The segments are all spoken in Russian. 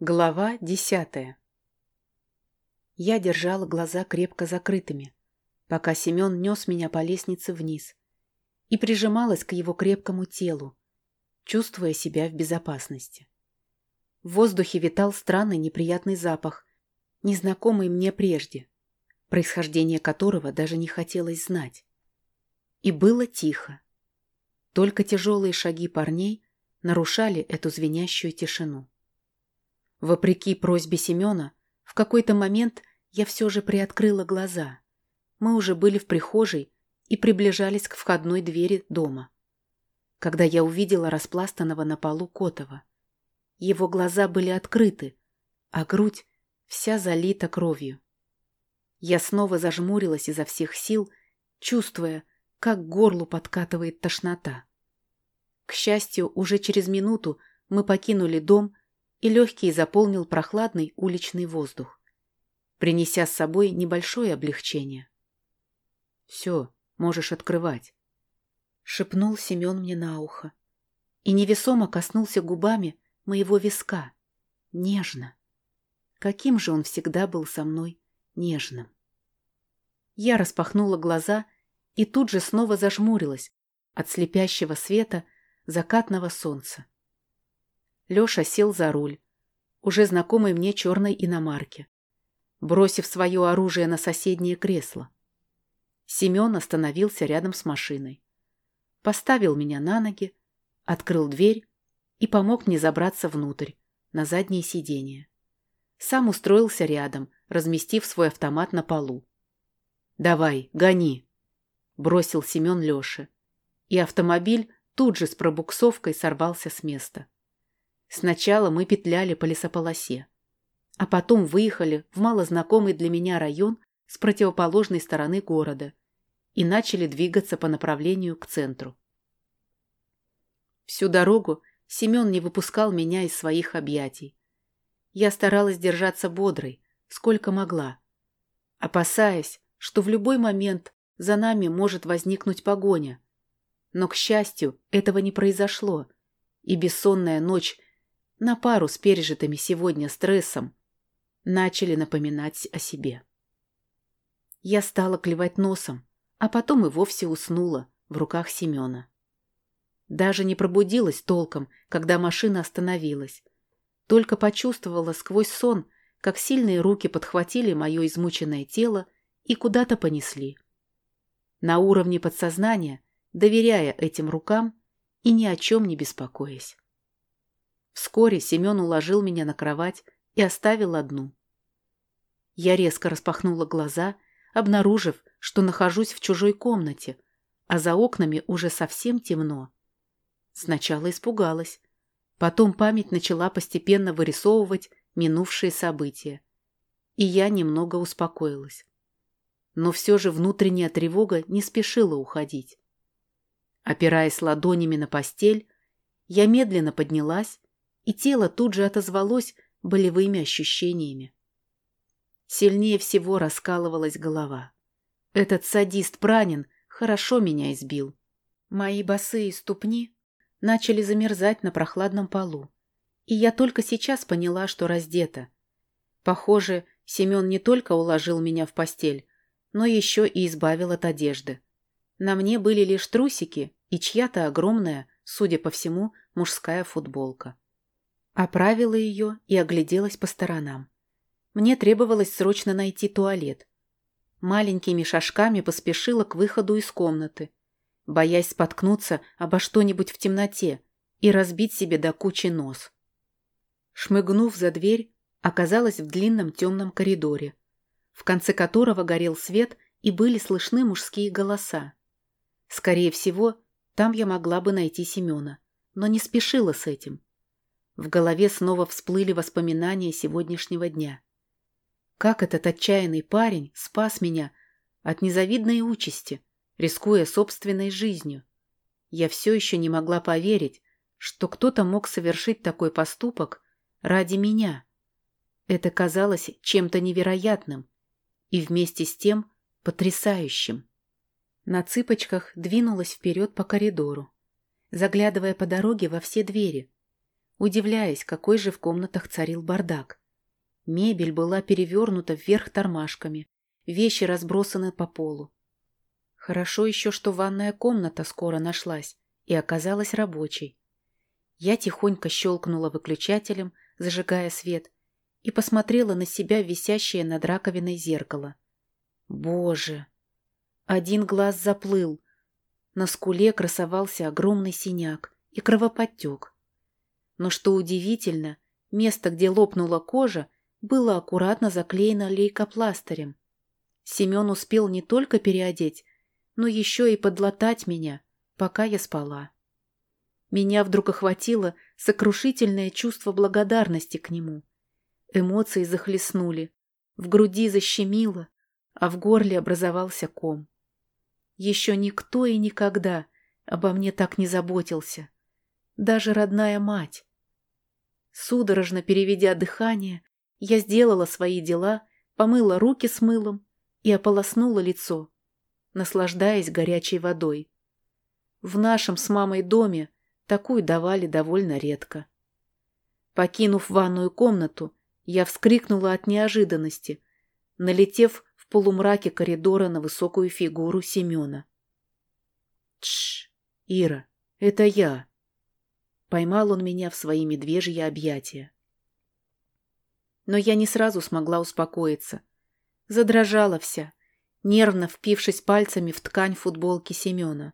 Глава десятая Я держала глаза крепко закрытыми, пока Семен нес меня по лестнице вниз и прижималась к его крепкому телу, чувствуя себя в безопасности. В воздухе витал странный неприятный запах, незнакомый мне прежде, происхождение которого даже не хотелось знать. И было тихо. Только тяжелые шаги парней нарушали эту звенящую тишину. Вопреки просьбе Семена, в какой-то момент я все же приоткрыла глаза. Мы уже были в прихожей и приближались к входной двери дома. Когда я увидела распластанного на полу Котова. Его глаза были открыты, а грудь вся залита кровью. Я снова зажмурилась изо всех сил, чувствуя, как горлу подкатывает тошнота. К счастью, уже через минуту мы покинули дом и легкий заполнил прохладный уличный воздух, принеся с собой небольшое облегчение. «Все, можешь открывать», — шепнул Семен мне на ухо и невесомо коснулся губами моего виска, нежно. Каким же он всегда был со мной нежным. Я распахнула глаза и тут же снова зажмурилась от слепящего света закатного солнца. Леша сел за руль, уже знакомой мне черной иномарки, бросив свое оружие на соседнее кресло. Семен остановился рядом с машиной. Поставил меня на ноги, открыл дверь и помог мне забраться внутрь, на заднее сиденье. Сам устроился рядом, разместив свой автомат на полу. «Давай, гони!» – бросил Семен Леше. И автомобиль тут же с пробуксовкой сорвался с места. Сначала мы петляли по лесополосе, а потом выехали в малознакомый для меня район с противоположной стороны города и начали двигаться по направлению к центру. Всю дорогу Семен не выпускал меня из своих объятий. Я старалась держаться бодрой, сколько могла, опасаясь, что в любой момент за нами может возникнуть погоня. Но, к счастью, этого не произошло, и бессонная ночь на пару с пережитыми сегодня стрессом, начали напоминать о себе. Я стала клевать носом, а потом и вовсе уснула в руках Семена. Даже не пробудилась толком, когда машина остановилась. Только почувствовала сквозь сон, как сильные руки подхватили мое измученное тело и куда-то понесли. На уровне подсознания, доверяя этим рукам и ни о чем не беспокоясь. Вскоре Семен уложил меня на кровать и оставил одну. Я резко распахнула глаза, обнаружив, что нахожусь в чужой комнате, а за окнами уже совсем темно. Сначала испугалась. Потом память начала постепенно вырисовывать минувшие события. И я немного успокоилась. Но все же внутренняя тревога не спешила уходить. Опираясь ладонями на постель, я медленно поднялась и тело тут же отозвалось болевыми ощущениями. Сильнее всего раскалывалась голова. Этот садист Пранин хорошо меня избил. Мои босые ступни начали замерзать на прохладном полу, и я только сейчас поняла, что раздета. Похоже, Семен не только уложил меня в постель, но еще и избавил от одежды. На мне были лишь трусики и чья-то огромная, судя по всему, мужская футболка. Оправила ее и огляделась по сторонам. Мне требовалось срочно найти туалет. Маленькими шажками поспешила к выходу из комнаты, боясь споткнуться обо что-нибудь в темноте и разбить себе до кучи нос. Шмыгнув за дверь, оказалась в длинном темном коридоре, в конце которого горел свет и были слышны мужские голоса. Скорее всего, там я могла бы найти Семена, но не спешила с этим. В голове снова всплыли воспоминания сегодняшнего дня. Как этот отчаянный парень спас меня от незавидной участи, рискуя собственной жизнью. Я все еще не могла поверить, что кто-то мог совершить такой поступок ради меня. Это казалось чем-то невероятным и вместе с тем потрясающим. На цыпочках двинулась вперед по коридору, заглядывая по дороге во все двери, удивляясь, какой же в комнатах царил бардак. Мебель была перевернута вверх тормашками, вещи разбросаны по полу. Хорошо еще, что ванная комната скоро нашлась и оказалась рабочей. Я тихонько щелкнула выключателем, зажигая свет, и посмотрела на себя висящее над раковиной зеркало. Боже! Один глаз заплыл. На скуле красовался огромный синяк и кровоподтек. Но что удивительно, место, где лопнула кожа, было аккуратно заклеено лейкопластырем. Семен успел не только переодеть, но еще и подлатать меня, пока я спала. Меня вдруг охватило сокрушительное чувство благодарности к нему. Эмоции захлестнули, в груди защемило, а в горле образовался ком. Еще никто и никогда обо мне так не заботился. Даже родная мать. Судорожно переведя дыхание, я сделала свои дела, помыла руки с мылом и ополоснула лицо, наслаждаясь горячей водой. В нашем с мамой доме такую давали довольно редко. Покинув ванную комнату, я вскрикнула от неожиданности, налетев в полумраке коридора на высокую фигуру Семена. «Тш, Ира, это я!» Поймал он меня в свои медвежьи объятия. Но я не сразу смогла успокоиться. Задрожала вся, нервно впившись пальцами в ткань футболки Семена.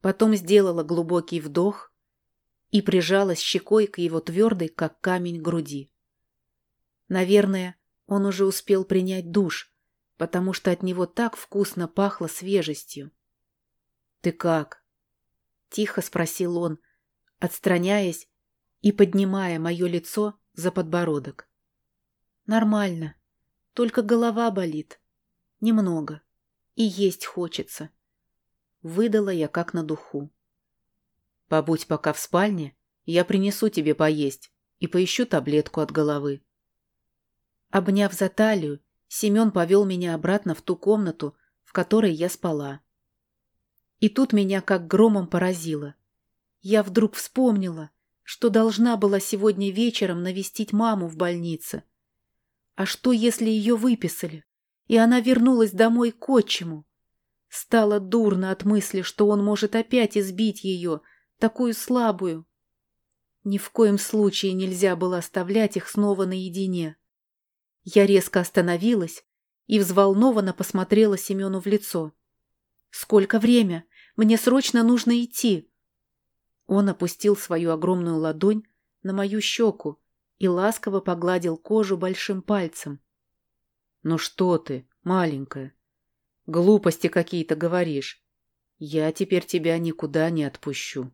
Потом сделала глубокий вдох и прижалась щекой к его твердой, как камень, груди. Наверное, он уже успел принять душ, потому что от него так вкусно пахло свежестью. «Ты как?» — тихо спросил он, отстраняясь и поднимая мое лицо за подбородок. «Нормально, только голова болит. Немного. И есть хочется». Выдала я как на духу. «Побудь пока в спальне, я принесу тебе поесть и поищу таблетку от головы». Обняв за талию, Семен повел меня обратно в ту комнату, в которой я спала. И тут меня как громом поразило. Я вдруг вспомнила, что должна была сегодня вечером навестить маму в больнице. А что, если ее выписали, и она вернулась домой к отчиму? Стало дурно от мысли, что он может опять избить ее, такую слабую. Ни в коем случае нельзя было оставлять их снова наедине. Я резко остановилась и взволнованно посмотрела Семену в лицо. «Сколько время? Мне срочно нужно идти!» Он опустил свою огромную ладонь на мою щеку и ласково погладил кожу большим пальцем. «Ну что ты, маленькая? Глупости какие-то говоришь. Я теперь тебя никуда не отпущу».